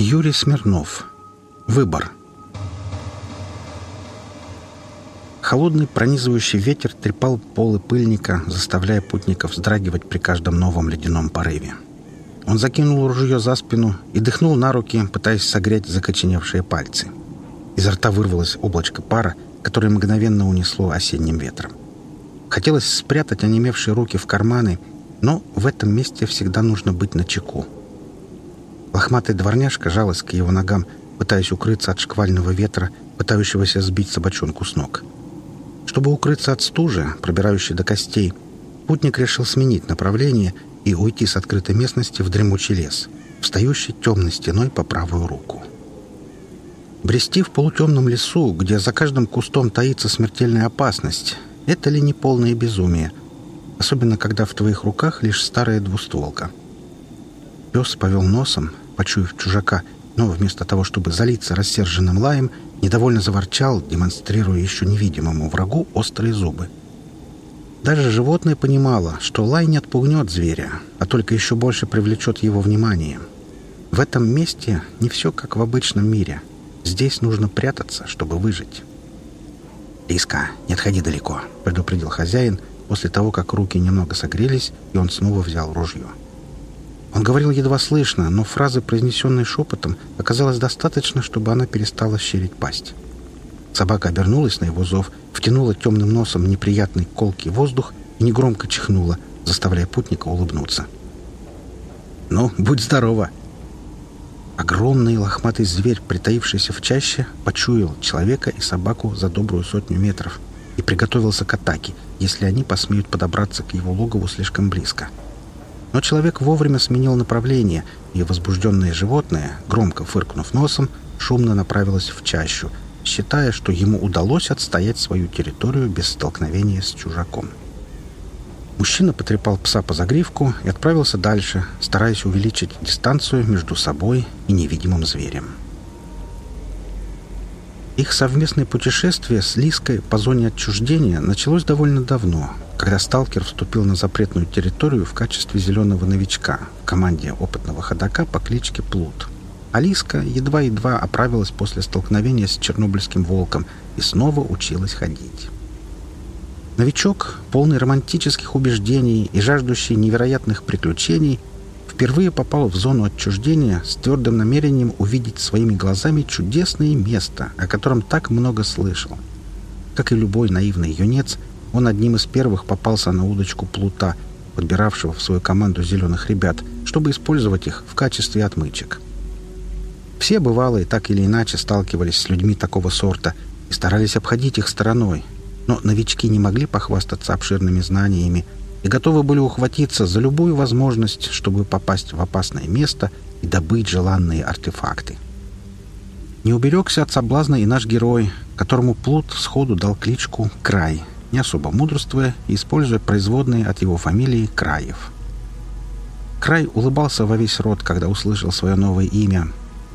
Юрий Смирнов. Выбор. Холодный пронизывающий ветер трепал полы пыльника, заставляя путников вздрагивать при каждом новом ледяном порыве. Он закинул ружье за спину и дыхнул на руки, пытаясь согреть закоченевшие пальцы. Изо рта вырвалось облачко пара, которое мгновенно унесло осенним ветром. Хотелось спрятать онемевшие руки в карманы, но в этом месте всегда нужно быть начеку. Лохматая дворняжка жалась к его ногам, пытаясь укрыться от шквального ветра, пытающегося сбить собачонку с ног. Чтобы укрыться от стужи, пробирающей до костей, путник решил сменить направление и уйти с открытой местности в дремучий лес, встающий темной стеной по правую руку. Брести в полутемном лесу, где за каждым кустом таится смертельная опасность, это ли не полное безумие? Особенно, когда в твоих руках лишь старая двустволка. Пес повел носом, почуяв чужака, но вместо того, чтобы залиться рассерженным лаем, недовольно заворчал, демонстрируя еще невидимому врагу острые зубы. Даже животное понимало, что лай не отпугнет зверя, а только еще больше привлечет его внимание. В этом месте не все как в обычном мире. Здесь нужно прятаться, чтобы выжить. «Лиска, не отходи далеко», — предупредил хозяин после того, как руки немного согрелись, и он снова взял ружье. Он говорил едва слышно, но фразы, произнесенные шепотом, оказалось достаточно, чтобы она перестала щерить пасть. Собака обернулась на его зов, втянула темным носом неприятный колкий воздух и негромко чихнула, заставляя путника улыбнуться. «Ну, будь здорова!» Огромный лохматый зверь, притаившийся в чаще, почуял человека и собаку за добрую сотню метров и приготовился к атаке, если они посмеют подобраться к его логову слишком близко. — но человек вовремя сменил направление, и возбужденное животное, громко фыркнув носом, шумно направилось в чащу, считая, что ему удалось отстоять свою территорию без столкновения с чужаком. Мужчина потрепал пса по загривку и отправился дальше, стараясь увеличить дистанцию между собой и невидимым зверем. Их совместное путешествие с Лиской по зоне отчуждения началось довольно давно, когда сталкер вступил на запретную территорию в качестве зеленого новичка в команде опытного ходока по кличке Плут. Алиска едва-едва оправилась после столкновения с чернобыльским волком и снова училась ходить. Новичок, полный романтических убеждений и жаждущий невероятных приключений, впервые попал в зону отчуждения с твердым намерением увидеть своими глазами чудесное место, о котором так много слышал. Как и любой наивный юнец, он одним из первых попался на удочку плута, подбиравшего в свою команду зеленых ребят, чтобы использовать их в качестве отмычек. Все бывалые так или иначе сталкивались с людьми такого сорта и старались обходить их стороной, но новички не могли похвастаться обширными знаниями и готовы были ухватиться за любую возможность, чтобы попасть в опасное место и добыть желанные артефакты. Не уберегся от соблазна и наш герой, которому Плут сходу дал кличку «Край», не особо мудрствуя и используя производные от его фамилии Краев. Край улыбался во весь рот, когда услышал свое новое имя.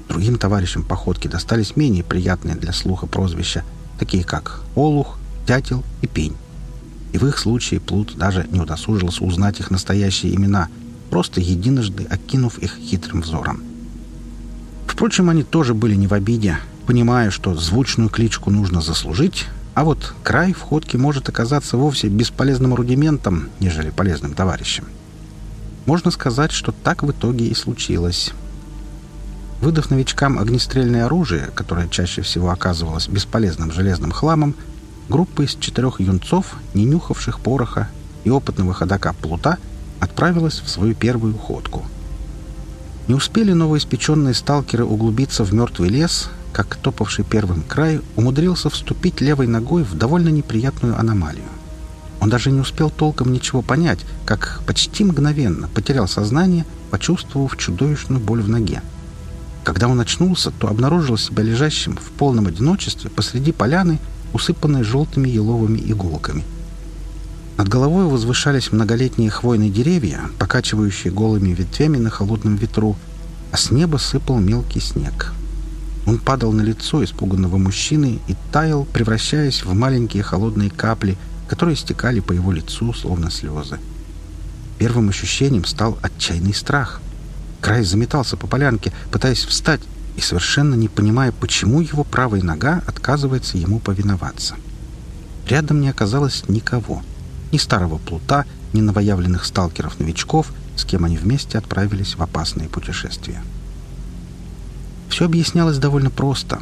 Другим товарищам походки достались менее приятные для слуха прозвища, такие как Олух, Дятел и Пень. И в их случае Плут даже не удосужился узнать их настоящие имена, просто единожды окинув их хитрым взором. Впрочем, они тоже были не в обиде, понимая, что звучную кличку нужно заслужить, а вот край в ходке может оказаться вовсе бесполезным рудиментом, нежели полезным товарищем. Можно сказать, что так в итоге и случилось. Выдав новичкам огнестрельное оружие, которое чаще всего оказывалось бесполезным железным хламом, группа из четырех юнцов, не нюхавших пороха и опытного ходока Плута, отправилась в свою первую ходку. Не успели новоиспеченные сталкеры углубиться в мертвый лес, как топавший первым край умудрился вступить левой ногой в довольно неприятную аномалию. Он даже не успел толком ничего понять, как почти мгновенно потерял сознание, почувствовав чудовищную боль в ноге. Когда он очнулся, то обнаружил себя лежащим в полном одиночестве посреди поляны, усыпанной желтыми еловыми иголками. Над головой возвышались многолетние хвойные деревья, покачивающие голыми ветвями на холодном ветру, а с неба сыпал мелкий снег. Он падал на лицо испуганного мужчины и таял, превращаясь в маленькие холодные капли, которые стекали по его лицу, словно слезы. Первым ощущением стал отчаянный страх. Край заметался по полянке, пытаясь встать, и совершенно не понимая, почему его правая нога отказывается ему повиноваться. Рядом не оказалось никого. Ни старого плута, ни новоявленных сталкеров-новичков, с кем они вместе отправились в опасные путешествия. Все объяснялось довольно просто.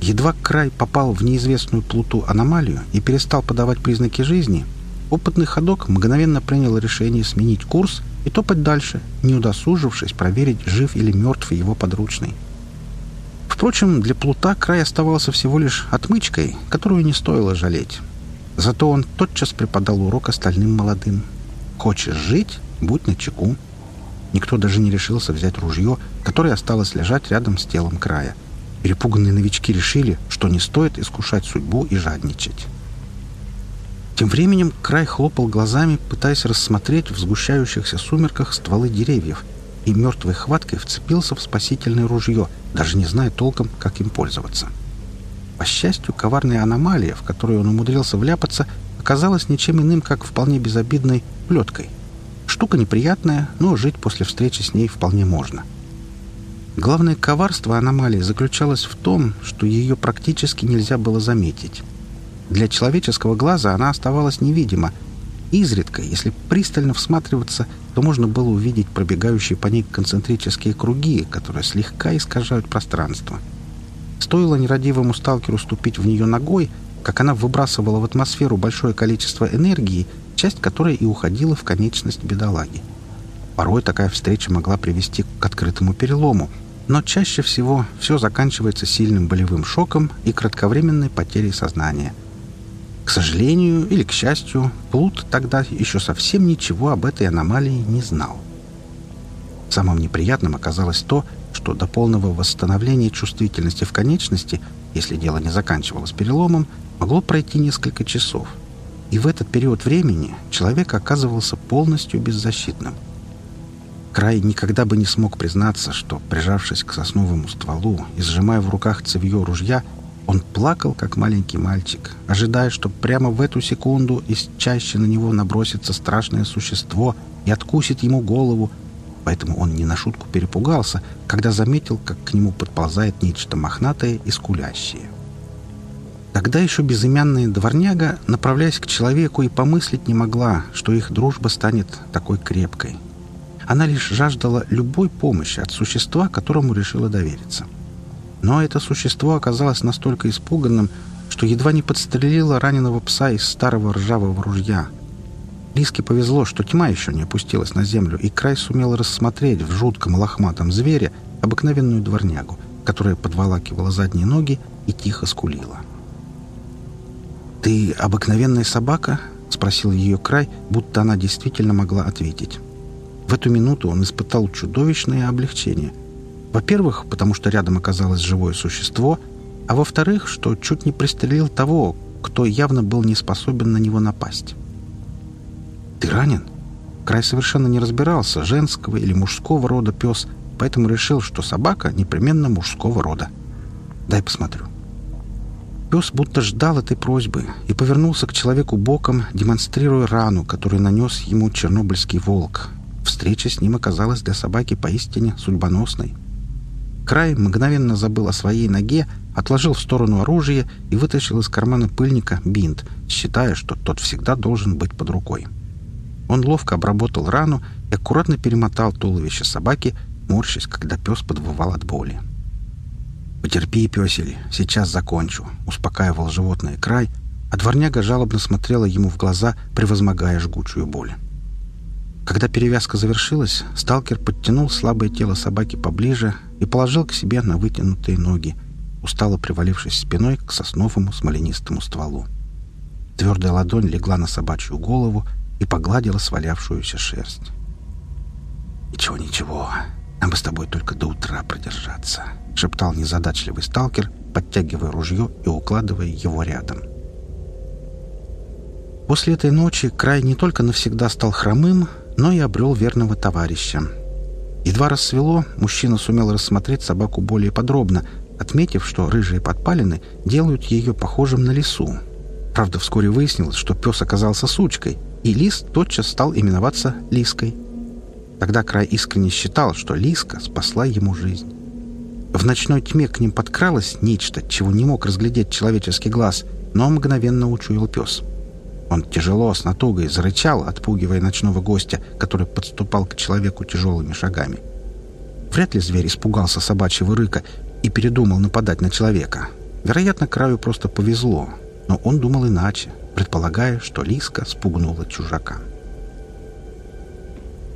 Едва край попал в неизвестную плуту аномалию и перестал подавать признаки жизни, опытный ходок мгновенно принял решение сменить курс и топать дальше, не удосужившись проверить, жив или мертв его подручный. Впрочем, для плута край оставался всего лишь отмычкой, которую не стоило жалеть. Зато он тотчас преподал урок остальным молодым. «Хочешь жить? Будь начеку». Никто даже не решился взять ружье, которое осталось лежать рядом с телом края. Перепуганные новички решили, что не стоит искушать судьбу и жадничать. Тем временем край хлопал глазами, пытаясь рассмотреть в сгущающихся сумерках стволы деревьев, и мертвой хваткой вцепился в спасительное ружье, даже не зная толком, как им пользоваться. По счастью, коварная аномалия, в которую он умудрился вляпаться, оказалась ничем иным, как вполне безобидной плеткой — Штука неприятная, но жить после встречи с ней вполне можно. Главное коварство аномалии заключалось в том, что ее практически нельзя было заметить. Для человеческого глаза она оставалась невидима. Изредка, если пристально всматриваться, то можно было увидеть пробегающие по ней концентрические круги, которые слегка искажают пространство. Стоило нерадивому сталкеру ступить в нее ногой, как она выбрасывала в атмосферу большое количество энергии — часть которой и уходила в конечность бедолаги. Порой такая встреча могла привести к открытому перелому, но чаще всего все заканчивается сильным болевым шоком и кратковременной потерей сознания. К сожалению или к счастью, Плут тогда еще совсем ничего об этой аномалии не знал. Самым неприятным оказалось то, что до полного восстановления чувствительности в конечности, если дело не заканчивалось переломом, могло пройти несколько часов – и в этот период времени человек оказывался полностью беззащитным. Край никогда бы не смог признаться, что, прижавшись к сосновому стволу и сжимая в руках цевье ружья, он плакал, как маленький мальчик, ожидая, что прямо в эту секунду из чаще на него набросится страшное существо и откусит ему голову, поэтому он не на шутку перепугался, когда заметил, как к нему подползает нечто мохнатое и скулящее. Тогда еще безымянная дворняга, направляясь к человеку, и помыслить не могла, что их дружба станет такой крепкой. Она лишь жаждала любой помощи от существа, которому решила довериться. Но это существо оказалось настолько испуганным, что едва не подстрелило раненого пса из старого ржавого ружья. Лиске повезло, что тьма еще не опустилась на землю, и край сумел рассмотреть в жутком лохматом звере обыкновенную дворнягу, которая подволакивала задние ноги и тихо скулила. «Ты обыкновенная собака?» — спросил ее край, будто она действительно могла ответить. В эту минуту он испытал чудовищное облегчение. Во-первых, потому что рядом оказалось живое существо, а во-вторых, что чуть не пристрелил того, кто явно был не способен на него напасть. «Ты ранен?» Край совершенно не разбирался, женского или мужского рода пес, поэтому решил, что собака непременно мужского рода. «Дай посмотрю». Пес будто ждал этой просьбы и повернулся к человеку боком, демонстрируя рану, которую нанес ему чернобыльский волк. Встреча с ним оказалась для собаки поистине судьбоносной. Край мгновенно забыл о своей ноге, отложил в сторону оружие и вытащил из кармана пыльника бинт, считая, что тот всегда должен быть под рукой. Он ловко обработал рану и аккуратно перемотал туловище собаки, морщась, когда пес подвывал от боли. «Потерпи, песель, сейчас закончу», — успокаивал животное край, а дворняга жалобно смотрела ему в глаза, превозмогая жгучую боль. Когда перевязка завершилась, сталкер подтянул слабое тело собаки поближе и положил к себе на вытянутые ноги, устало привалившись спиной к сосновому смоленистому стволу. Твердая ладонь легла на собачью голову и погладила свалявшуюся шерсть. «Ничего, ничего, нам бы с тобой только до утра продержаться», — шептал незадачливый сталкер, подтягивая ружье и укладывая его рядом. После этой ночи край не только навсегда стал хромым, но и обрел верного товарища. Едва рассвело, мужчина сумел рассмотреть собаку более подробно, отметив, что рыжие подпалины делают ее похожим на лису. Правда, вскоре выяснилось, что пес оказался сучкой, и лис тотчас стал именоваться Лиской — Тогда Край искренне считал, что Лиска спасла ему жизнь. В ночной тьме к ним подкралось нечто, чего не мог разглядеть человеческий глаз, но мгновенно учуял пес. Он тяжело, с натугой зарычал, отпугивая ночного гостя, который подступал к человеку тяжелыми шагами. Вряд ли зверь испугался собачьего рыка и передумал нападать на человека. Вероятно, краю просто повезло, но он думал иначе, предполагая, что Лиска спугнула чужака.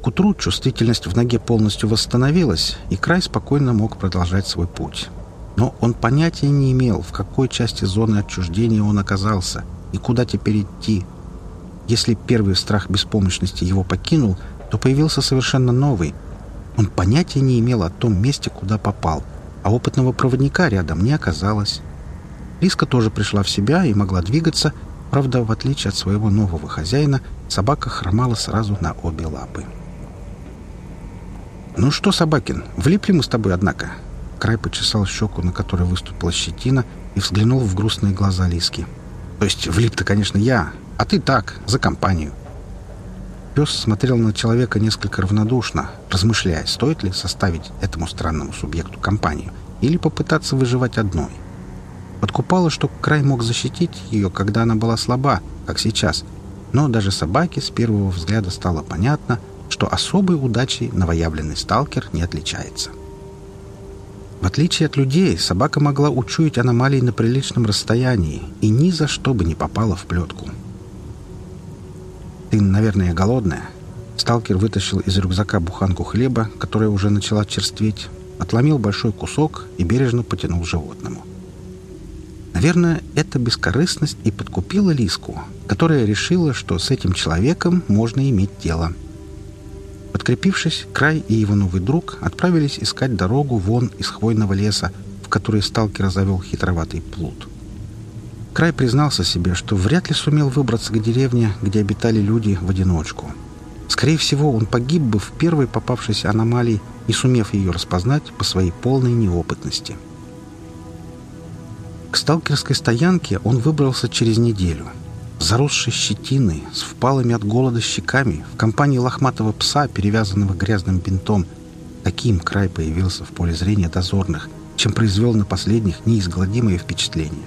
К утру чувствительность в ноге полностью восстановилась, и край спокойно мог продолжать свой путь. Но он понятия не имел, в какой части зоны отчуждения он оказался и куда теперь идти. Если первый страх беспомощности его покинул, то появился совершенно новый. Он понятия не имел о том месте, куда попал, а опытного проводника рядом не оказалось. Лиска тоже пришла в себя и могла двигаться, правда, в отличие от своего нового хозяина, собака хромала сразу на обе лапы. «Ну что, Собакин, влипли мы с тобой, однако?» Край почесал щеку, на которой выступила щетина, и взглянул в грустные глаза Лиски. «То есть влип-то, конечно, я, а ты так, за компанию». Пес смотрел на человека несколько равнодушно, размышляя, стоит ли составить этому странному субъекту компанию или попытаться выживать одной. Подкупало, что край мог защитить ее, когда она была слаба, как сейчас. Но даже собаке с первого взгляда стало понятно, что особой удачей новоявленный сталкер не отличается. В отличие от людей, собака могла учуять аномалии на приличном расстоянии и ни за что бы не попала в плетку. «Ты, наверное, голодная?» Сталкер вытащил из рюкзака буханку хлеба, которая уже начала черстветь, отломил большой кусок и бережно потянул животному. Наверное, эта бескорыстность и подкупила Лиску, которая решила, что с этим человеком можно иметь дело – Подкрепившись, Край и его новый друг отправились искать дорогу вон из хвойного леса, в который сталкер завел хитроватый плут. Край признался себе, что вряд ли сумел выбраться к деревне, где обитали люди в одиночку. Скорее всего, он погиб бы в первой попавшейся аномалии, не сумев ее распознать по своей полной неопытности. К сталкерской стоянке он выбрался через неделю – заросший щетиной, с впалыми от голода щеками, в компании лохматого пса, перевязанного грязным бинтом. Таким край появился в поле зрения дозорных, чем произвел на последних неизгладимое впечатление.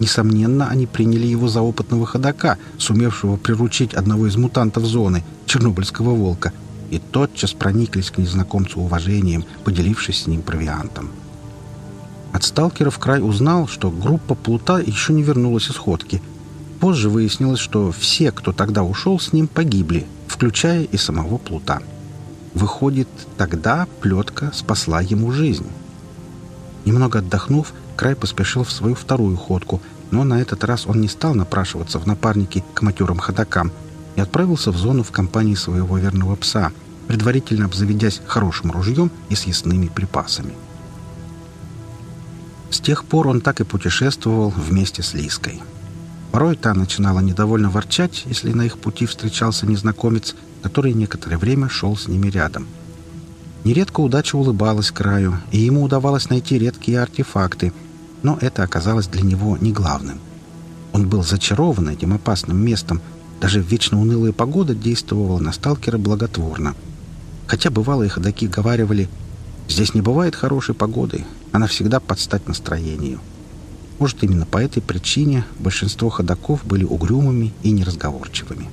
Несомненно, они приняли его за опытного ходока, сумевшего приручить одного из мутантов зоны, чернобыльского волка, и тотчас прониклись к незнакомцу уважением, поделившись с ним провиантом. От сталкеров край узнал, что группа Плута еще не вернулась из ходки – Позже выяснилось, что все, кто тогда ушел с ним, погибли, включая и самого Плута. Выходит, тогда плетка спасла ему жизнь. Немного отдохнув, Край поспешил в свою вторую ходку, но на этот раз он не стал напрашиваться в напарники к матерым ходокам и отправился в зону в компании своего верного пса, предварительно обзаведясь хорошим ружьем и съестными припасами. С тех пор он так и путешествовал вместе с Лиской. Порой та начинала недовольно ворчать, если на их пути встречался незнакомец, который некоторое время шел с ними рядом. Нередко удача улыбалась краю, и ему удавалось найти редкие артефакты, но это оказалось для него не главным. Он был зачарован этим опасным местом, даже вечно унылая погода действовала на сталкера благотворно. Хотя бывалые ходаки говаривали, «Здесь не бывает хорошей погоды, она всегда под стать настроению». Может, именно по этой причине большинство ходаков были угрюмыми и неразговорчивыми.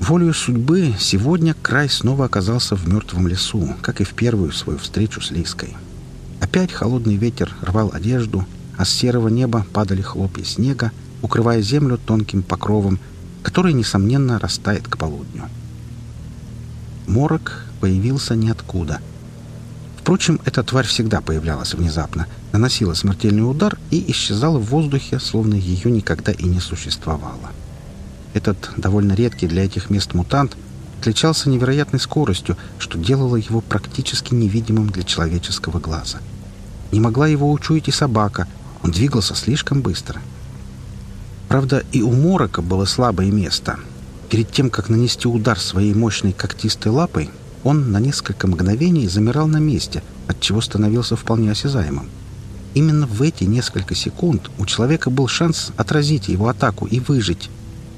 Волею судьбы сегодня край снова оказался в мертвом лесу, как и в первую свою встречу с Лиской. Опять холодный ветер рвал одежду, а с серого неба падали хлопья снега, укрывая землю тонким покровом, который, несомненно, растает к полудню. Морок появился ниоткуда — Впрочем, эта тварь всегда появлялась внезапно, наносила смертельный удар и исчезала в воздухе, словно ее никогда и не существовало. Этот довольно редкий для этих мест мутант отличался невероятной скоростью, что делало его практически невидимым для человеческого глаза. Не могла его учуять и собака, он двигался слишком быстро. Правда, и у Морока было слабое место. Перед тем, как нанести удар своей мощной когтистой лапой, он на несколько мгновений замирал на месте, отчего становился вполне осязаемым. Именно в эти несколько секунд у человека был шанс отразить его атаку и выжить.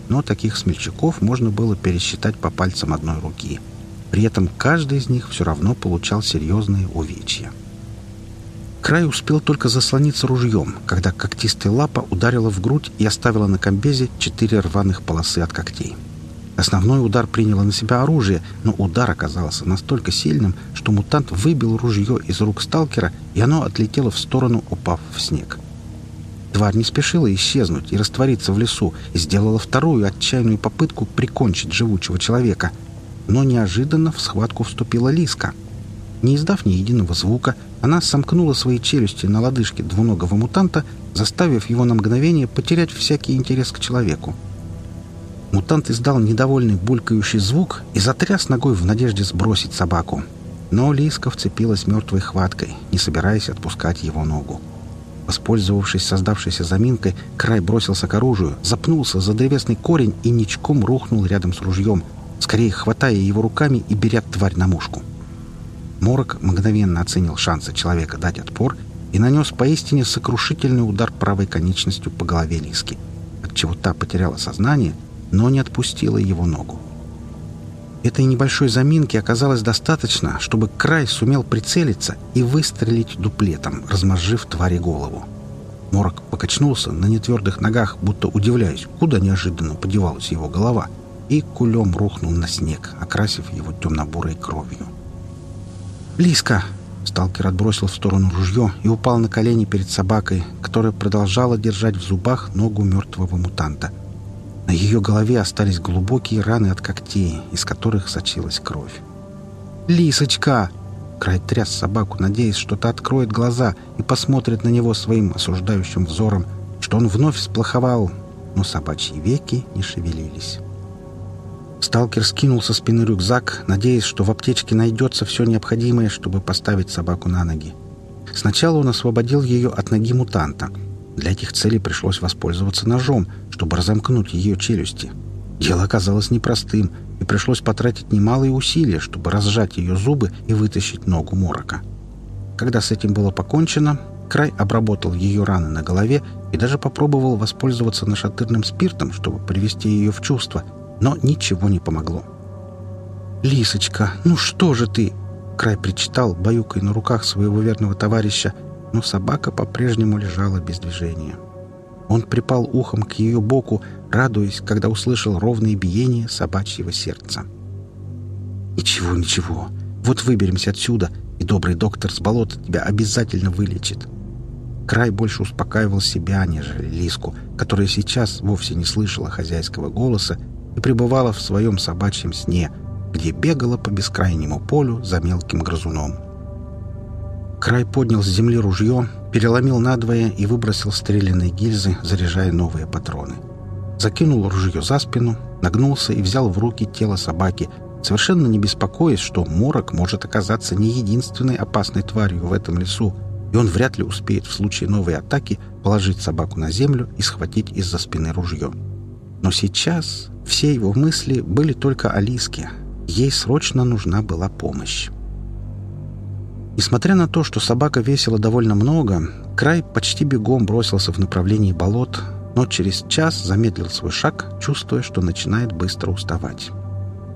Но таких смельчаков можно было пересчитать по пальцам одной руки. При этом каждый из них все равно получал серьезные увечья. Край успел только заслониться ружьем, когда когтистая лапа ударила в грудь и оставила на комбезе четыре рваных полосы от когтей. Основной удар приняло на себя оружие, но удар оказался настолько сильным, что мутант выбил ружье из рук сталкера, и оно отлетело в сторону, упав в снег. Тварь не спешила исчезнуть и раствориться в лесу, и сделала вторую отчаянную попытку прикончить живучего человека. Но неожиданно в схватку вступила Лиска. Не издав ни единого звука, она сомкнула свои челюсти на лодыжке двуногого мутанта, заставив его на мгновение потерять всякий интерес к человеку. Мутант издал недовольный булькающий звук и затряс ногой в надежде сбросить собаку. Но Лиска вцепилась мертвой хваткой, не собираясь отпускать его ногу. Воспользовавшись создавшейся заминкой, край бросился к оружию, запнулся за древесный корень и ничком рухнул рядом с ружьем, скорее хватая его руками и беря тварь на мушку. Морок мгновенно оценил шансы человека дать отпор и нанес поистине сокрушительный удар правой конечностью по голове Лиски, отчего та потеряла сознание, но не отпустила его ногу. Этой небольшой заминки оказалось достаточно, чтобы край сумел прицелиться и выстрелить дуплетом, размозжив твари голову. Морок покачнулся на нетвердых ногах, будто удивляясь, куда неожиданно подевалась его голова, и кулем рухнул на снег, окрасив его темно-бурой кровью. «Лиска!» Сталкер отбросил в сторону ружье и упал на колени перед собакой, которая продолжала держать в зубах ногу мертвого мутанта. На ее голове остались глубокие раны от когтей, из которых сочилась кровь. «Лисочка!» Край тряс собаку, надеясь, что та откроет глаза и посмотрит на него своим осуждающим взором, что он вновь сплоховал, но собачьи веки не шевелились. Сталкер скинул со спины рюкзак, надеясь, что в аптечке найдется все необходимое, чтобы поставить собаку на ноги. Сначала он освободил ее от ноги мутанта. Для этих целей пришлось воспользоваться ножом, чтобы разомкнуть ее челюсти. Дело оказалось непростым, и пришлось потратить немалые усилия, чтобы разжать ее зубы и вытащить ногу морока. Когда с этим было покончено, Край обработал ее раны на голове и даже попробовал воспользоваться нашатырным спиртом, чтобы привести ее в чувство – но ничего не помогло. «Лисочка, ну что же ты?» Край причитал, баюкой на руках своего верного товарища, но собака по-прежнему лежала без движения. Он припал ухом к ее боку, радуясь, когда услышал ровное биение собачьего сердца. «Ничего, ничего. Вот выберемся отсюда, и добрый доктор с болота тебя обязательно вылечит». Край больше успокаивал себя, нежели Лиску, которая сейчас вовсе не слышала хозяйского голоса и пребывала в своем собачьем сне, где бегала по бескрайнему полю за мелким грызуном. Край поднял с земли ружье, переломил надвое и выбросил стрелянные гильзы, заряжая новые патроны. Закинул ружье за спину, нагнулся и взял в руки тело собаки, совершенно не беспокоясь, что морок может оказаться не единственной опасной тварью в этом лесу, и он вряд ли успеет в случае новой атаки положить собаку на землю и схватить из-за спины ружье. Но сейчас все его мысли были только о Лиске. Ей срочно нужна была помощь. Несмотря на то, что собака весила довольно много, Край почти бегом бросился в направлении болот, но через час замедлил свой шаг, чувствуя, что начинает быстро уставать.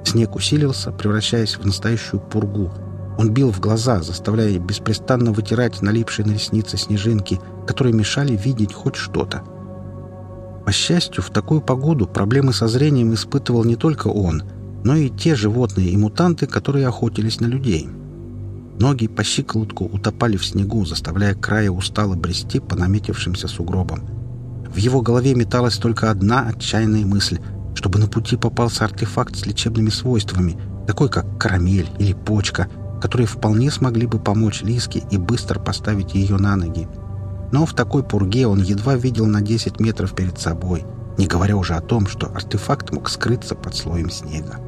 Снег усилился, превращаясь в настоящую пургу. Он бил в глаза, заставляя беспрестанно вытирать налипшие на ресницы снежинки, которые мешали видеть хоть что-то. По счастью, в такую погоду проблемы со зрением испытывал не только он, но и те животные и мутанты, которые охотились на людей. Ноги по щиколотку утопали в снегу, заставляя края устало брести по наметившимся сугробам. В его голове металась только одна отчаянная мысль, чтобы на пути попался артефакт с лечебными свойствами, такой как карамель или почка, которые вполне смогли бы помочь Лиске и быстро поставить ее на ноги но в такой пурге он едва видел на 10 метров перед собой, не говоря уже о том, что артефакт мог скрыться под слоем снега.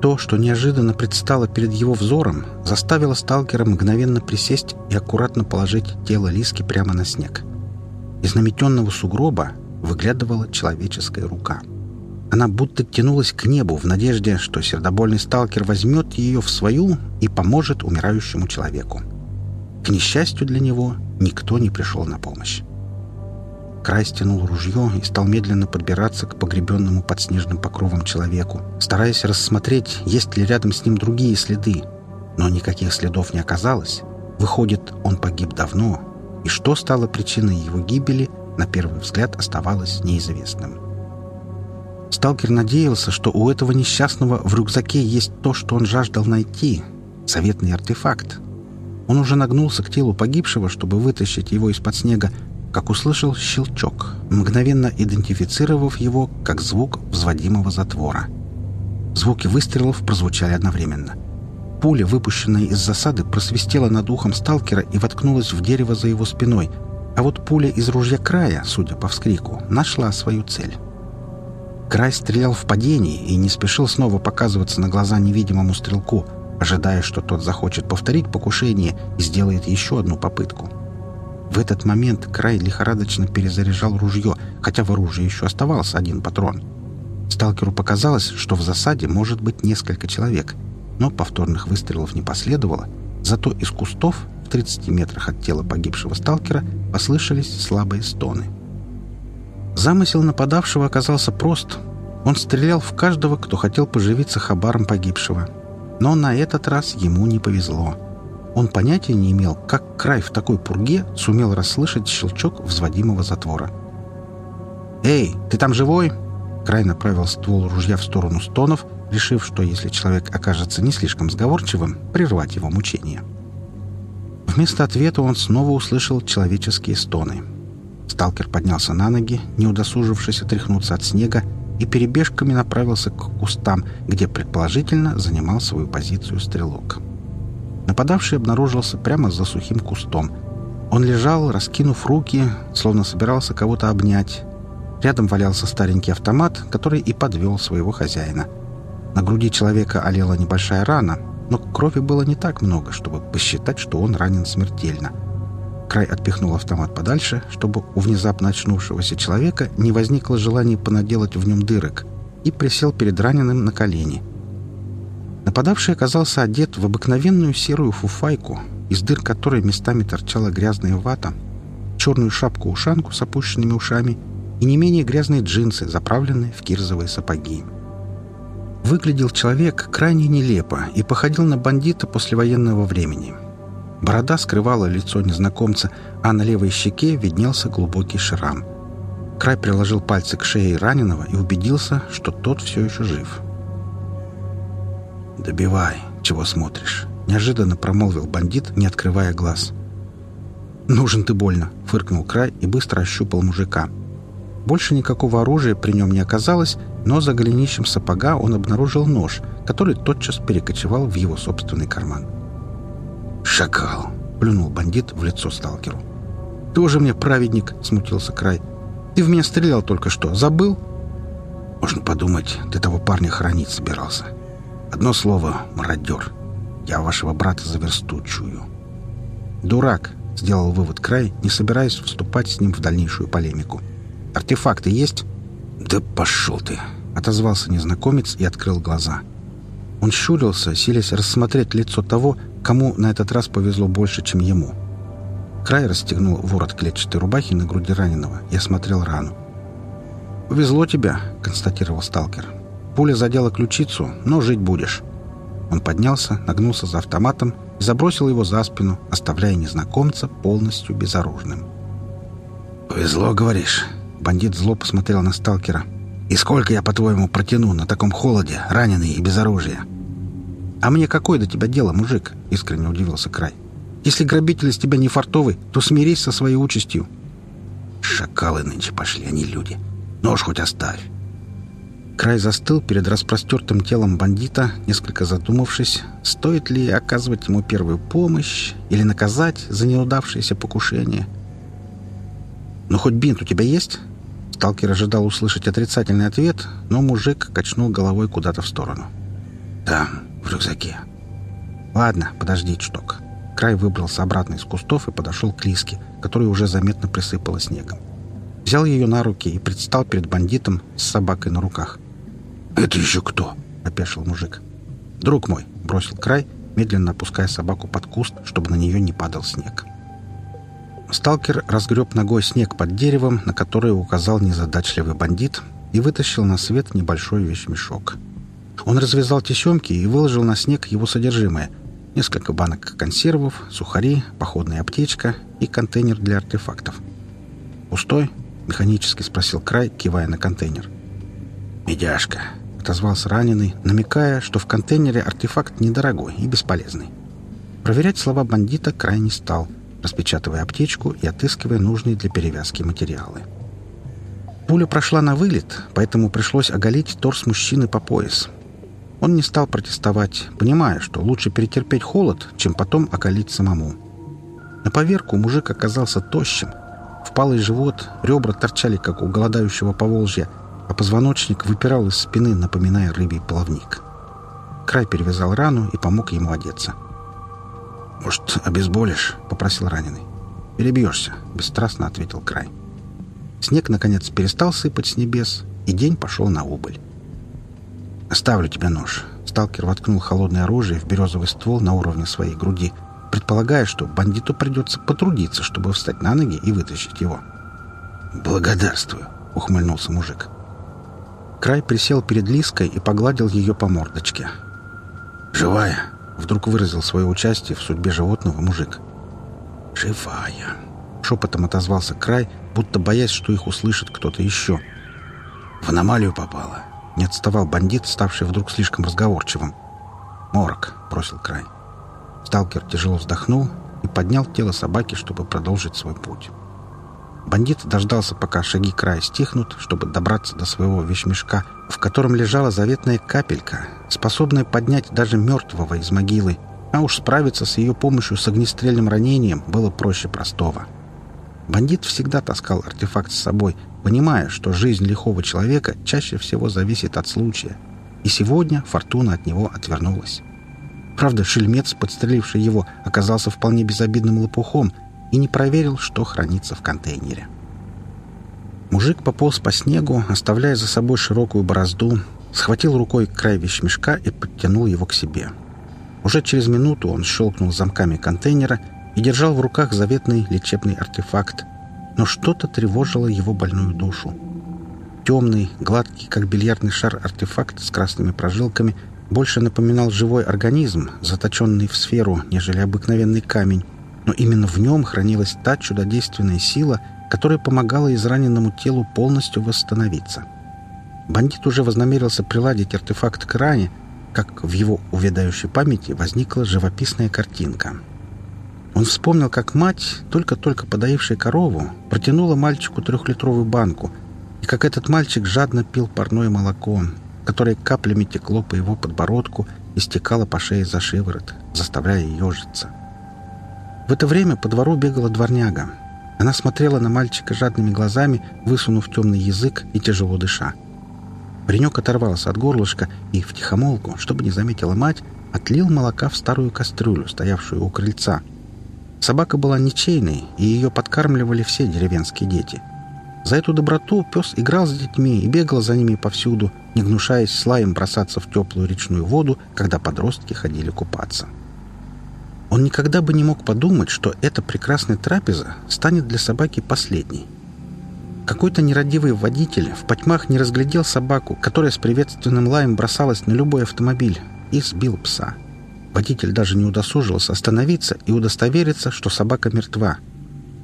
То, что неожиданно предстало перед его взором, заставило сталкера мгновенно присесть и аккуратно положить тело Лиски прямо на снег. Из наметенного сугроба выглядывала человеческая рука. Она будто тянулась к небу в надежде, что сердобольный сталкер возьмет ее в свою и поможет умирающему человеку. К несчастью для него, никто не пришел на помощь. Край стянул ружье и стал медленно подбираться к погребенному под снежным покровом человеку, стараясь рассмотреть, есть ли рядом с ним другие следы. Но никаких следов не оказалось. Выходит, он погиб давно, и что стало причиной его гибели, на первый взгляд оставалось неизвестным. Сталкер надеялся, что у этого несчастного в рюкзаке есть то, что он жаждал найти — заветный артефакт. Он уже нагнулся к телу погибшего, чтобы вытащить его из-под снега, как услышал щелчок, мгновенно идентифицировав его как звук взводимого затвора. Звуки выстрелов прозвучали одновременно. Пуля, выпущенная из засады, просвистела над ухом сталкера и воткнулась в дерево за его спиной, а вот пуля из ружья края, судя по вскрику, нашла свою цель. Край стрелял в падении и не спешил снова показываться на глаза невидимому стрелку, ожидая, что тот захочет повторить покушение и сделает еще одну попытку. В этот момент Край лихорадочно перезаряжал ружье, хотя в оружии еще оставался один патрон. Сталкеру показалось, что в засаде может быть несколько человек, но повторных выстрелов не последовало, зато из кустов в 30 метрах от тела погибшего сталкера послышались слабые стоны. Замысел нападавшего оказался прост. Он стрелял в каждого, кто хотел поживиться хабаром погибшего. Но на этот раз ему не повезло. Он понятия не имел, как край в такой пурге сумел расслышать щелчок взводимого затвора. «Эй, ты там живой?» Край направил ствол ружья в сторону стонов, решив, что если человек окажется не слишком сговорчивым, прервать его мучения. Вместо ответа он снова услышал человеческие стоны. Сталкер поднялся на ноги, не удосужившись отряхнуться от снега, и перебежками направился к кустам, где предположительно занимал свою позицию стрелок. Нападавший обнаружился прямо за сухим кустом. Он лежал, раскинув руки, словно собирался кого-то обнять. Рядом валялся старенький автомат, который и подвел своего хозяина. На груди человека олела небольшая рана, но крови было не так много, чтобы посчитать, что он ранен смертельно. Край отпихнул автомат подальше, чтобы у внезапно очнувшегося человека не возникло желания понаделать в нем дырок, и присел перед раненым на колени — Нападавший оказался одет в обыкновенную серую фуфайку, из дыр которой местами торчала грязная вата, черную шапку-ушанку с опущенными ушами и не менее грязные джинсы, заправленные в кирзовые сапоги. Выглядел человек крайне нелепо и походил на бандита послевоенного времени. Борода скрывала лицо незнакомца, а на левой щеке виднелся глубокий шрам. Край приложил пальцы к шее раненого и убедился, что тот все еще жив. «Добивай, чего смотришь?» — неожиданно промолвил бандит, не открывая глаз. «Нужен ты больно!» — фыркнул край и быстро ощупал мужика. Больше никакого оружия при нем не оказалось, но за голенищем сапога он обнаружил нож, который тотчас перекочевал в его собственный карман. «Шакал!» — плюнул бандит в лицо сталкеру. «Ты уже мне праведник!» — смутился край. «Ты в меня стрелял только что. Забыл?» «Можно подумать, ты того парня хранить собирался. Одно слово — мародер. Я вашего брата за версту чую. Дурак, — сделал вывод Край, не собираясь вступать с ним в дальнейшую полемику. «Артефакты есть?» «Да пошел ты!» — отозвался незнакомец и открыл глаза. Он щурился, силясь рассмотреть лицо того, кому на этот раз повезло больше, чем ему. Край расстегнул ворот клетчатой рубахи на груди раненого и осмотрел рану. «Повезло тебя», — констатировал сталкер. Пуля задела ключицу, но жить будешь. Он поднялся, нагнулся за автоматом и забросил его за спину, оставляя незнакомца полностью безоружным. «Повезло, говоришь?» Бандит зло посмотрел на сталкера. «И сколько я, по-твоему, протяну на таком холоде, раненый и без оружия?» «А мне какое до тебя дело, мужик?» — искренне удивился Край. «Если грабитель из тебя не фартовый, то смирись со своей участью». «Шакалы нынче пошли, а не люди. Нож хоть оставь. Край застыл перед распростертым телом бандита, несколько задумавшись, стоит ли оказывать ему первую помощь или наказать за неудавшееся покушение. «Ну, хоть бинт у тебя есть?» Сталкер ожидал услышать отрицательный ответ, но мужик качнул головой куда-то в сторону. «Там, в рюкзаке». «Ладно, подожди чуток». Край выбрался обратно из кустов и подошел к Лиске, которая уже заметно присыпала снегом. Взял ее на руки и предстал перед бандитом с собакой на руках. «Это еще кто?» — опешил мужик. «Друг мой», — бросил край, медленно опуская собаку под куст, чтобы на нее не падал снег. Сталкер разгреб ногой снег под деревом, на которое указал незадачливый бандит, и вытащил на свет небольшой вещмешок. Он развязал тесемки и выложил на снег его содержимое. Несколько банок консервов, сухари, походная аптечка и контейнер для артефактов. «Пустой?» — механически спросил Край, кивая на контейнер. «Медяшка», — отозвался раненый, намекая, что в контейнере артефакт недорогой и бесполезный. Проверять слова бандита Край не стал, распечатывая аптечку и отыскивая нужные для перевязки материалы. Пуля прошла на вылет, поэтому пришлось оголить торс мужчины по пояс. Он не стал протестовать, понимая, что лучше перетерпеть холод, чем потом оголить самому. На поверку мужик оказался тощим. Впалый живот, ребра торчали, как у голодающего поволжья, а позвоночник выпирал из спины, напоминая рыбий плавник. Край перевязал рану и помог ему одеться. «Может, обезболишь?» — попросил раненый. «Перебьешься», — бесстрастно ответил Край. Снег, наконец, перестал сыпать с небес, и день пошел на убыль. «Оставлю тебе нож». Сталкер воткнул холодное оружие в березовый ствол на уровне своей груди, предполагая, что бандиту придется потрудиться, чтобы встать на ноги и вытащить его. «Благодарствую», — ухмыльнулся мужик. Край присел перед Лиской и погладил ее по мордочке. «Живая?» — вдруг выразил свое участие в судьбе животного мужик. «Живая!» — шепотом отозвался Край, будто боясь, что их услышит кто-то еще. «В аномалию попала!» — не отставал бандит, ставший вдруг слишком разговорчивым. «Морок!» — бросил Край. Сталкер тяжело вздохнул и поднял тело собаки, чтобы продолжить свой путь. Бандит дождался, пока шаги края стихнут, чтобы добраться до своего вещмешка, в котором лежала заветная капелька, способная поднять даже мертвого из могилы, а уж справиться с ее помощью с огнестрельным ранением было проще простого. Бандит всегда таскал артефакт с собой, понимая, что жизнь лихого человека чаще всего зависит от случая. И сегодня фортуна от него отвернулась. Правда, шельмец, подстреливший его, оказался вполне безобидным лопухом — и не проверил, что хранится в контейнере. Мужик пополз по снегу, оставляя за собой широкую борозду, схватил рукой край вещмешка и подтянул его к себе. Уже через минуту он щелкнул замками контейнера и держал в руках заветный лечебный артефакт, но что-то тревожило его больную душу. Темный, гладкий, как бильярдный шар артефакт с красными прожилками больше напоминал живой организм, заточенный в сферу, нежели обыкновенный камень, но именно в нем хранилась та чудодейственная сила, которая помогала израненному телу полностью восстановиться. Бандит уже вознамерился приладить артефакт к ране, как в его увядающей памяти возникла живописная картинка. Он вспомнил, как мать, только-только подоившая корову, протянула мальчику трехлитровую банку, и как этот мальчик жадно пил парное молоко, которое каплями текло по его подбородку и стекало по шее за шиворот, заставляя ежиться. В это время по двору бегала дворняга. Она смотрела на мальчика жадными глазами, высунув темный язык и тяжело дыша. Паренек оторвался от горлышка и, втихомолку, чтобы не заметила мать, отлил молока в старую кастрюлю, стоявшую у крыльца. Собака была ничейной, и ее подкармливали все деревенские дети. За эту доброту пес играл с детьми и бегал за ними повсюду, не гнушаясь слаем бросаться в теплую речную воду, когда подростки ходили купаться. Он никогда бы не мог подумать, что эта прекрасная трапеза станет для собаки последней. Какой-то нерадивый водитель в потьмах не разглядел собаку, которая с приветственным лаем бросалась на любой автомобиль, и сбил пса. Водитель даже не удосужился остановиться и удостовериться, что собака мертва.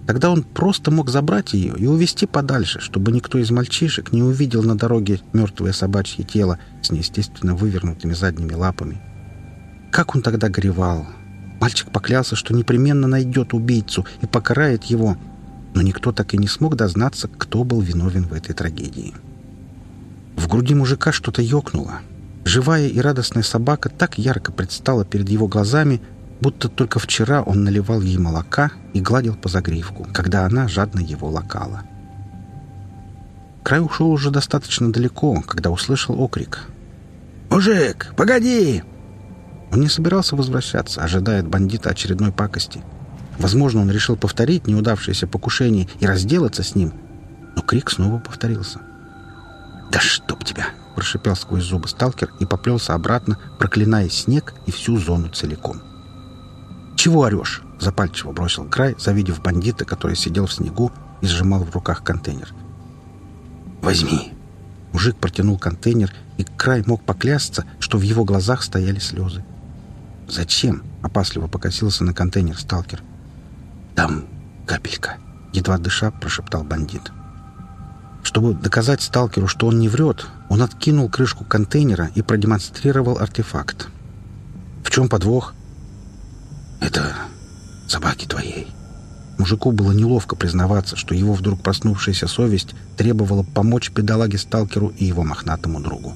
Тогда он просто мог забрать ее и увезти подальше, чтобы никто из мальчишек не увидел на дороге мертвое собачье тело с неестественно вывернутыми задними лапами. Как он тогда горевал, Мальчик поклялся, что непременно найдет убийцу и покарает его, но никто так и не смог дознаться, кто был виновен в этой трагедии. В груди мужика что-то ёкнуло. Живая и радостная собака так ярко предстала перед его глазами, будто только вчера он наливал ей молока и гладил по загривку, когда она жадно его лакала. Край ушел уже достаточно далеко, когда услышал окрик. «Мужик, погоди!» Он не собирался возвращаться, ожидая от бандита очередной пакости. Возможно, он решил повторить неудавшееся покушение и разделаться с ним. Но крик снова повторился. «Да чтоб тебя!» — прошипел сквозь зубы сталкер и поплелся обратно, проклиная снег и всю зону целиком. «Чего орешь?» — запальчиво бросил край, завидев бандита, который сидел в снегу и сжимал в руках контейнер. «Возьми!» Мужик протянул контейнер, и край мог поклясться, что в его глазах стояли слезы. «Зачем?» — опасливо покосился на контейнер сталкер. «Там капелька», — едва дыша прошептал бандит. Чтобы доказать сталкеру, что он не врет, он откинул крышку контейнера и продемонстрировал артефакт. «В чем подвох?» «Это собаки твоей». Мужику было неловко признаваться, что его вдруг проснувшаяся совесть требовала помочь педалаге-сталкеру и его мохнатому другу.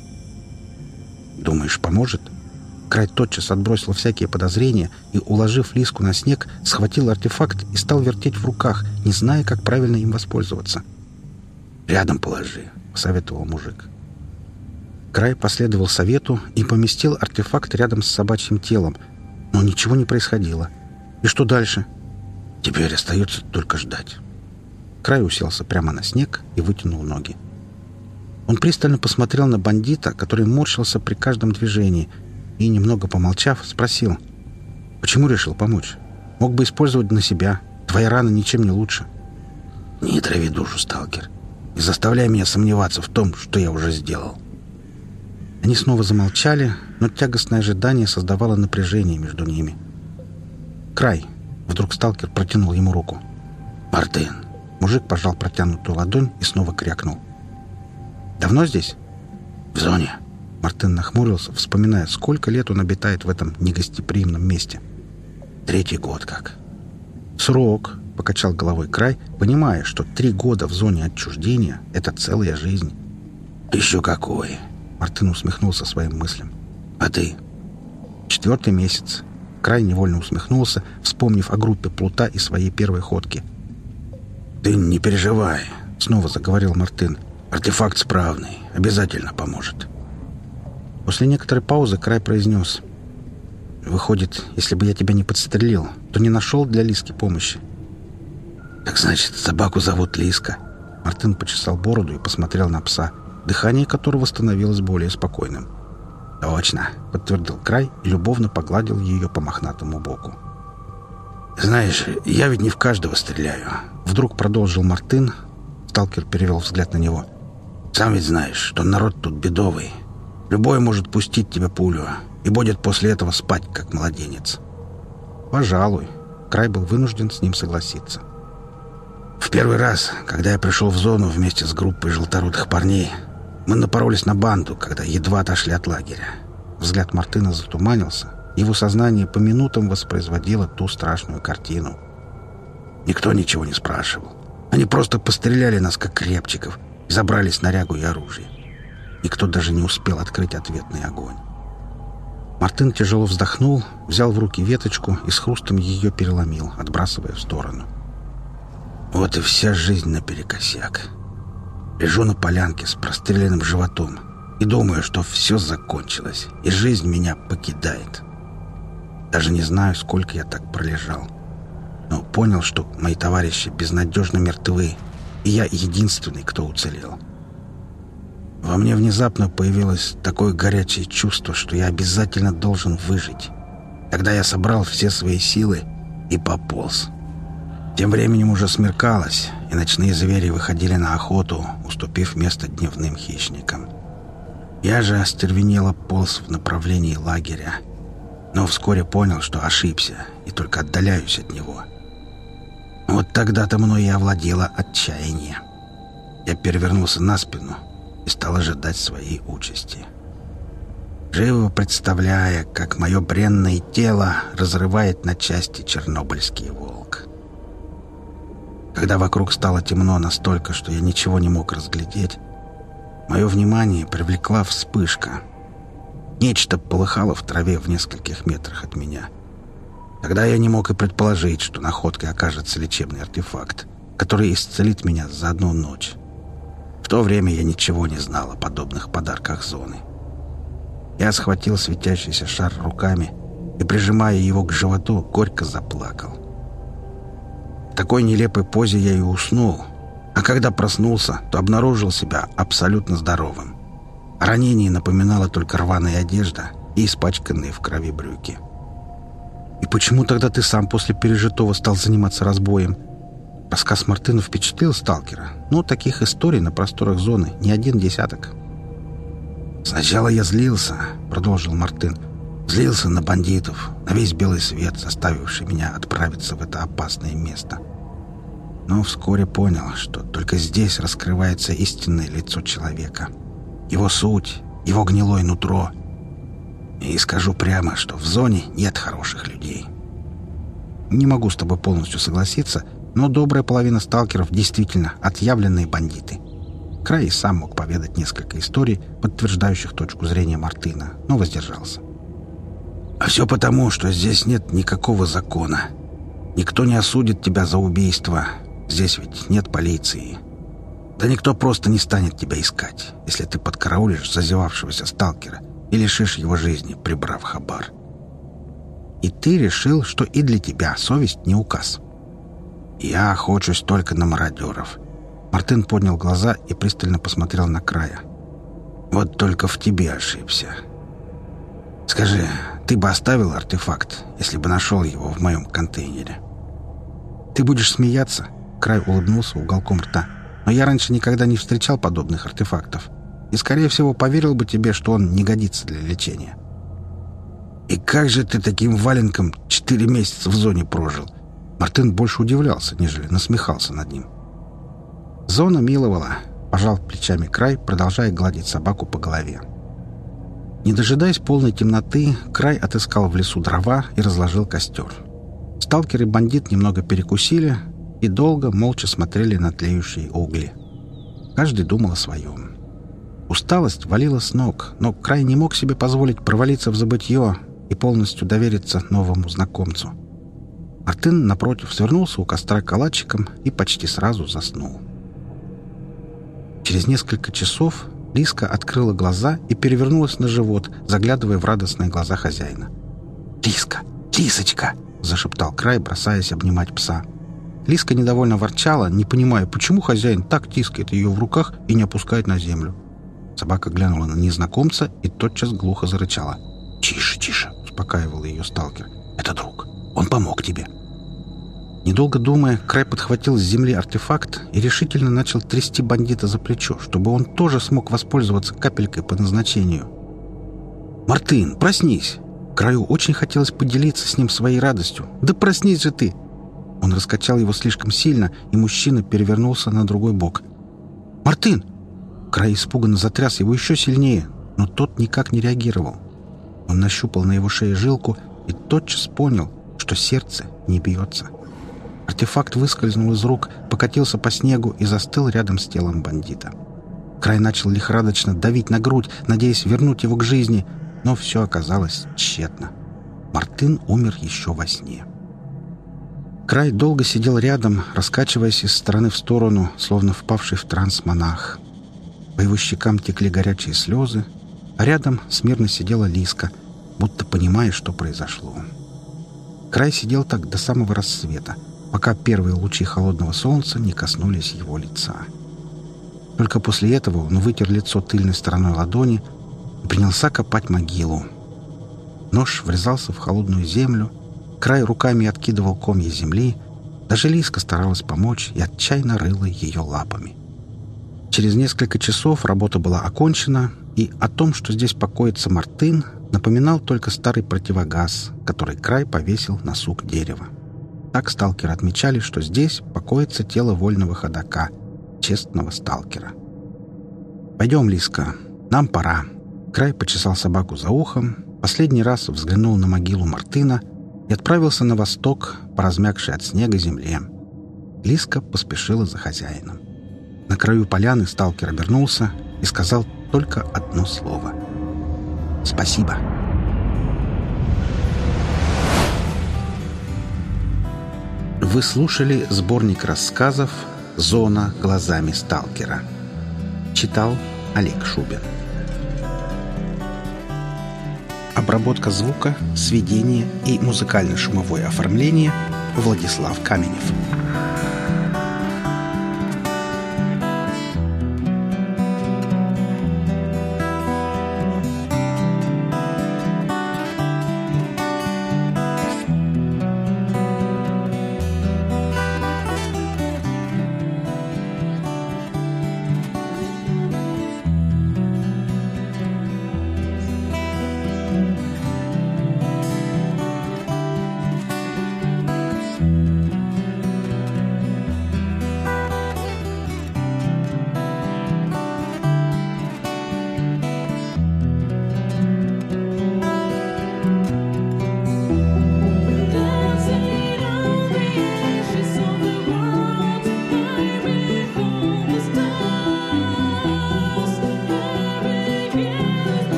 «Думаешь, поможет?» Край тотчас отбросил всякие подозрения и, уложив Лиску на снег, схватил артефакт и стал вертеть в руках, не зная, как правильно им воспользоваться. «Рядом положи», — посоветовал мужик. Край последовал совету и поместил артефакт рядом с собачьим телом, но ничего не происходило. И что дальше? Теперь остается только ждать. Край уселся прямо на снег и вытянул ноги. Он пристально посмотрел на бандита, который морщился при каждом движении, и, немного помолчав, спросил, «Почему решил помочь? Мог бы использовать на себя. Твоя рана ничем не лучше». «Не трави душу, сталкер, и заставляй меня сомневаться в том, что я уже сделал». Они снова замолчали, но тягостное ожидание создавало напряжение между ними. «Край!» — вдруг сталкер протянул ему руку. «Мартын!» Мужик пожал протянутую ладонь и снова крякнул. «Давно здесь?» «В зоне». Мартын нахмурился, вспоминая, сколько лет он обитает в этом негостеприимном месте. «Третий год как». «Срок», — покачал головой край, понимая, что три года в зоне отчуждения — это целая жизнь. «Еще какой!» — Мартын усмехнулся своим мыслям. «А ты?» «Четвертый месяц». Край невольно усмехнулся, вспомнив о группе Плута и своей первой ходке. «Ты не переживай», — снова заговорил Мартын. «Артефакт справный, обязательно поможет». После некоторой паузы Край произнес. «Выходит, если бы я тебя не подстрелил, то не нашел для Лиски помощи». «Так значит, собаку зовут Лиска?» Мартын почесал бороду и посмотрел на пса, дыхание которого становилось более спокойным. «Точно», — подтвердил Край и любовно погладил ее по мохнатому боку. «Знаешь, я ведь не в каждого стреляю», — вдруг продолжил Мартын. Сталкер перевел взгляд на него. «Сам ведь знаешь, что народ тут бедовый. Любой может пустить тебе пулю и будет после этого спать, как младенец». «Пожалуй». Край был вынужден с ним согласиться. В первый раз, когда я пришел в зону вместе с группой желторотых парней, мы напоролись на банду, когда едва отошли от лагеря. Взгляд Мартына затуманился. Его сознание по минутам воспроизводило ту страшную картину. Никто ничего не спрашивал. Они просто постреляли нас, как крепчиков, и забрали снарягу и оружие. Никто даже не успел открыть ответный огонь. Мартын тяжело вздохнул, взял в руки веточку и с хрустом ее переломил, отбрасывая в сторону. Вот и вся жизнь наперекосяк. Лежу на полянке с простреленным животом и думаю, что все закончилось, и жизнь меня покидает. Даже не знаю, сколько я так пролежал. Но понял, что мои товарищи безнадежно мертвы, и я единственный, кто уцелел. Во мне внезапно появилось такое горячее чувство, что я обязательно должен выжить. Тогда я собрал все свои силы и пополз. Тем временем уже смеркалось, и ночные звери выходили на охоту, уступив место дневным хищникам. Я же остервенело полз в направлении лагеря, но вскоре понял, что ошибся и только отдаляюсь от него. Вот тогда-то мной и овладело отчаяние. Я перевернулся на спину и стал ожидать своей участи. Живо представляя, как мое бренное тело разрывает на части чернобыльский волк. Когда вокруг стало темно настолько, что я ничего не мог разглядеть, мое внимание привлекла вспышка. Нечто полыхало в траве в нескольких метрах от меня. Тогда я не мог и предположить, что находкой окажется лечебный артефакт, который исцелит меня за одну ночь. В то время я ничего не знал о подобных подарках зоны. Я схватил светящийся шар руками и, прижимая его к животу, горько заплакал такой нелепой позе я и уснул. А когда проснулся, то обнаружил себя абсолютно здоровым. Ранение напоминало только рваная одежда и испачканные в крови брюки. И почему тогда ты сам после пережитого стал заниматься разбоем? Рассказ Мартына впечатлил сталкера, но таких историй на просторах зоны не один десяток. «Сначала я злился», — продолжил Мартын. «Злился на бандитов, на весь белый свет, заставивший меня отправиться в это опасное место. Но вскоре понял, что только здесь раскрывается истинное лицо человека. Его суть, его гнилое нутро. И скажу прямо, что в зоне нет хороших людей». «Не могу с тобой полностью согласиться», но добрая половина сталкеров действительно отъявленные бандиты. Край сам мог поведать несколько историй, подтверждающих точку зрения Мартына, но воздержался. «А все потому, что здесь нет никакого закона. Никто не осудит тебя за убийство. Здесь ведь нет полиции. Да никто просто не станет тебя искать, если ты подкараулишь зазевавшегося сталкера и лишишь его жизни, прибрав хабар. И ты решил, что и для тебя совесть не указ». «Я охочусь только на мародеров. Мартын поднял глаза и пристально посмотрел на края. «Вот только в тебе ошибся. Скажи, ты бы оставил артефакт, если бы нашел его в моем контейнере?» «Ты будешь смеяться?» Край улыбнулся уголком рта. «Но я раньше никогда не встречал подобных артефактов. И, скорее всего, поверил бы тебе, что он не годится для лечения». «И как же ты таким валенком четыре месяца в зоне прожил?» Мартын больше удивлялся, нежели насмехался над ним. Зона миловала, пожал плечами край, продолжая гладить собаку по голове. Не дожидаясь полной темноты, край отыскал в лесу дрова и разложил костер. Сталкер и бандит немного перекусили и долго молча смотрели на тлеющие угли. Каждый думал о своем. Усталость валила с ног, но край не мог себе позволить провалиться в забытье и полностью довериться новому знакомцу. Артын, напротив, свернулся у костра калачиком и почти сразу заснул. Через несколько часов Лиска открыла глаза и перевернулась на живот, заглядывая в радостные глаза хозяина. «Лиска! Лисочка!» — зашептал Край, бросаясь обнимать пса. Лиска недовольно ворчала, не понимая, почему хозяин так тискает ее в руках и не опускает на землю. Собака глянула на незнакомца и тотчас глухо зарычала. «Тише, тише!» — успокаивал ее сталкер. «Это друг. Он помог тебе». Недолго думая, Край подхватил с земли артефакт и решительно начал трясти бандита за плечо, чтобы он тоже смог воспользоваться капелькой по назначению. «Мартын, проснись!» Краю очень хотелось поделиться с ним своей радостью. «Да проснись же ты!» Он раскачал его слишком сильно, и мужчина перевернулся на другой бок. «Мартын!» Край испуганно затряс его еще сильнее, но тот никак не реагировал. Он нащупал на его шее жилку и тотчас понял, что сердце не бьется. Артефакт выскользнул из рук, покатился по снегу и застыл рядом с телом бандита. Край начал лихорадочно давить на грудь, надеясь вернуть его к жизни, но все оказалось тщетно. Мартын умер еще во сне. Край долго сидел рядом, раскачиваясь из стороны в сторону, словно впавший в транс монах. По его щекам текли горячие слезы, а рядом смирно сидела Лиска, будто понимая, что произошло. Край сидел так до самого рассвета, пока первые лучи холодного солнца не коснулись его лица. Только после этого он вытер лицо тыльной стороной ладони и принялся копать могилу. Нож врезался в холодную землю, край руками откидывал комья земли, даже Лиска старалась помочь и отчаянно рыла ее лапами. Через несколько часов работа была окончена, и о том, что здесь покоится Мартын, напоминал только старый противогаз, который край повесил на сук дерева. Так сталкеры отмечали, что здесь покоится тело вольного ходока, честного сталкера. «Пойдем, Лиска, нам пора». Край почесал собаку за ухом, последний раз взглянул на могилу Мартына и отправился на восток, по размягшей от снега земле. Лиска поспешила за хозяином. На краю поляны сталкер обернулся и сказал только одно слово. «Спасибо». Вы слушали сборник рассказов «Зона глазами сталкера». Читал Олег Шубин. Обработка звука, сведение и музыкально-шумовое оформление Владислав Каменев.